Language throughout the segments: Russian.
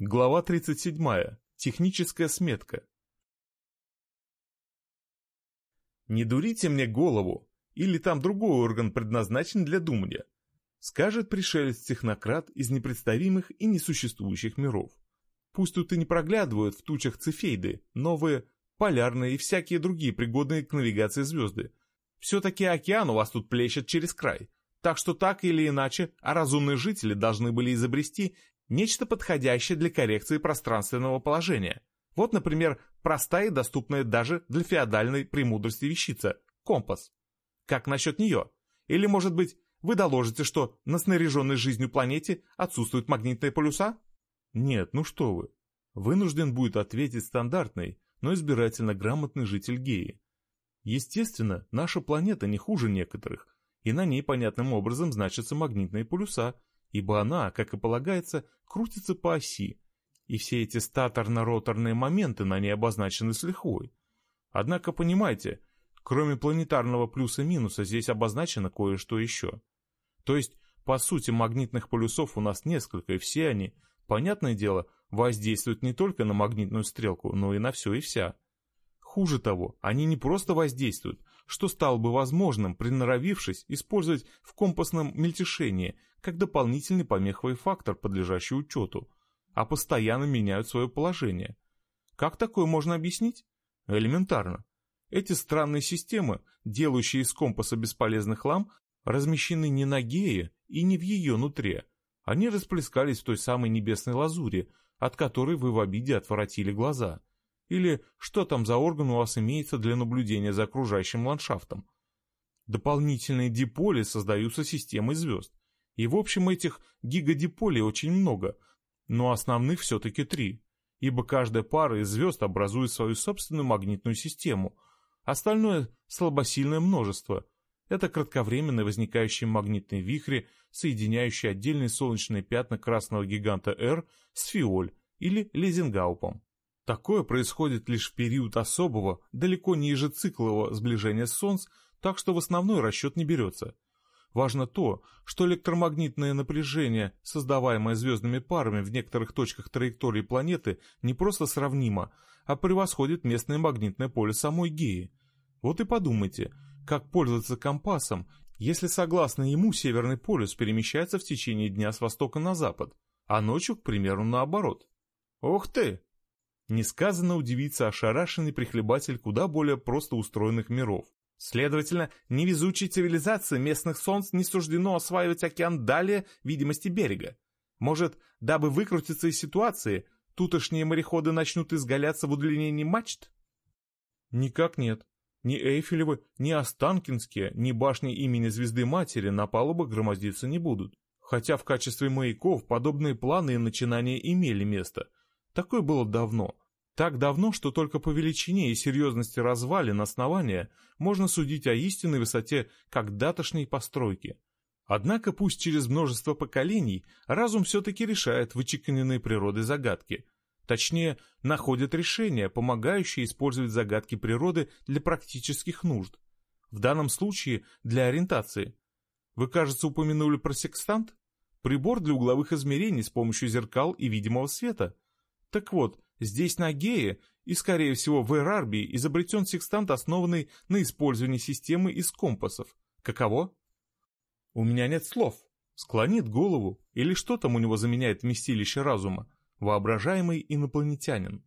Глава 37. Техническая сметка. Не дурите мне голову, или там другой орган предназначен для думания, скажет пришелец-технократ из непредставимых и несуществующих миров. Пусть тут и не проглядывают в тучах цефейды, новые, полярные и всякие другие пригодные к навигации звезды. Все-таки океан у вас тут плещет через край, так что так или иначе, а разумные жители должны были изобрести Нечто подходящее для коррекции пространственного положения. Вот, например, простая и доступная даже для феодальной премудрости вещица – компас. Как насчет нее? Или, может быть, вы доложите, что на снаряженной жизнью планете отсутствуют магнитные полюса? Нет, ну что вы. Вынужден будет ответить стандартный, но избирательно грамотный житель Геи. Естественно, наша планета не хуже некоторых, и на ней понятным образом значатся магнитные полюса – ибо она, как и полагается, крутится по оси, и все эти статорно-роторные моменты на ней обозначены с лихвой. Однако, понимаете, кроме планетарного плюса-минуса здесь обозначено кое-что еще. То есть, по сути, магнитных полюсов у нас несколько, и все они, понятное дело, воздействуют не только на магнитную стрелку, но и на все и вся. Хуже того, они не просто воздействуют, что стало бы возможным, приноровившись, использовать в компасном мельтешении как дополнительный помеховый фактор, подлежащий учету, а постоянно меняют свое положение. Как такое можно объяснить? Элементарно. Эти странные системы, делающие из компаса бесполезный хлам, размещены не на гее и не в ее нутре. Они расплескались в той самой небесной лазури, от которой вы в обиде отворотили глаза – или что там за орган у вас имеется для наблюдения за окружающим ландшафтом. Дополнительные диполи создаются системой звезд. И в общем этих гигадиполей очень много, но основных все-таки три, ибо каждая пара из звезд образует свою собственную магнитную систему. Остальное – слабосильное множество. Это кратковременно возникающие магнитные вихри, соединяющие отдельные солнечные пятна красного гиганта R с фиоль или лезингаупом. Такое происходит лишь в период особого, далеко не ежециклового сближения Солнц, так что в основной расчет не берется. Важно то, что электромагнитное напряжение, создаваемое звездными парами в некоторых точках траектории планеты, не просто сравнимо, а превосходит местное магнитное поле самой Геи. Вот и подумайте, как пользоваться компасом, если согласно ему Северный полюс перемещается в течение дня с востока на запад, а ночью, к примеру, наоборот. «Ух ты!» Несказанно удивится ошарашенный прихлебатель куда более просто устроенных миров. Следовательно, невезучей цивилизации местных солнц не суждено осваивать океан далее видимости берега. Может, дабы выкрутиться из ситуации, тутошние мореходы начнут изгаляться в удлинении мачт? Никак нет. Ни Эйфелевы, ни Останкинские, ни башни имени Звезды Матери на палубах громоздиться не будут. Хотя в качестве маяков подобные планы и начинания имели место – Такое было давно. Так давно, что только по величине и серьезности развалин основания можно судить о истинной высоте когда-тошней постройки. Однако пусть через множество поколений разум все-таки решает вычеканенные природой загадки. Точнее, находит решения, помогающие использовать загадки природы для практических нужд. В данном случае для ориентации. Вы, кажется, упомянули про секстант? Прибор для угловых измерений с помощью зеркал и видимого света – так вот, здесь на Гее и, скорее всего, в Эрарбии изобретен секстант, основанный на использовании системы из компасов. Каково? У меня нет слов. Склонит голову, или что там у него заменяет вместилище разума? Воображаемый инопланетянин.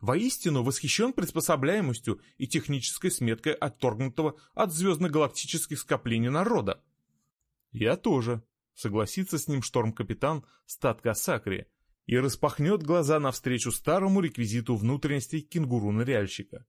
Воистину восхищен приспособляемостью и технической сметкой отторгнутого от звездно-галактических скоплений народа. Я тоже, согласится с ним шторм-капитан Статка Сакри, и распахнет глаза навстречу старому реквизиту внутренностей кенгуру-ныряльщика.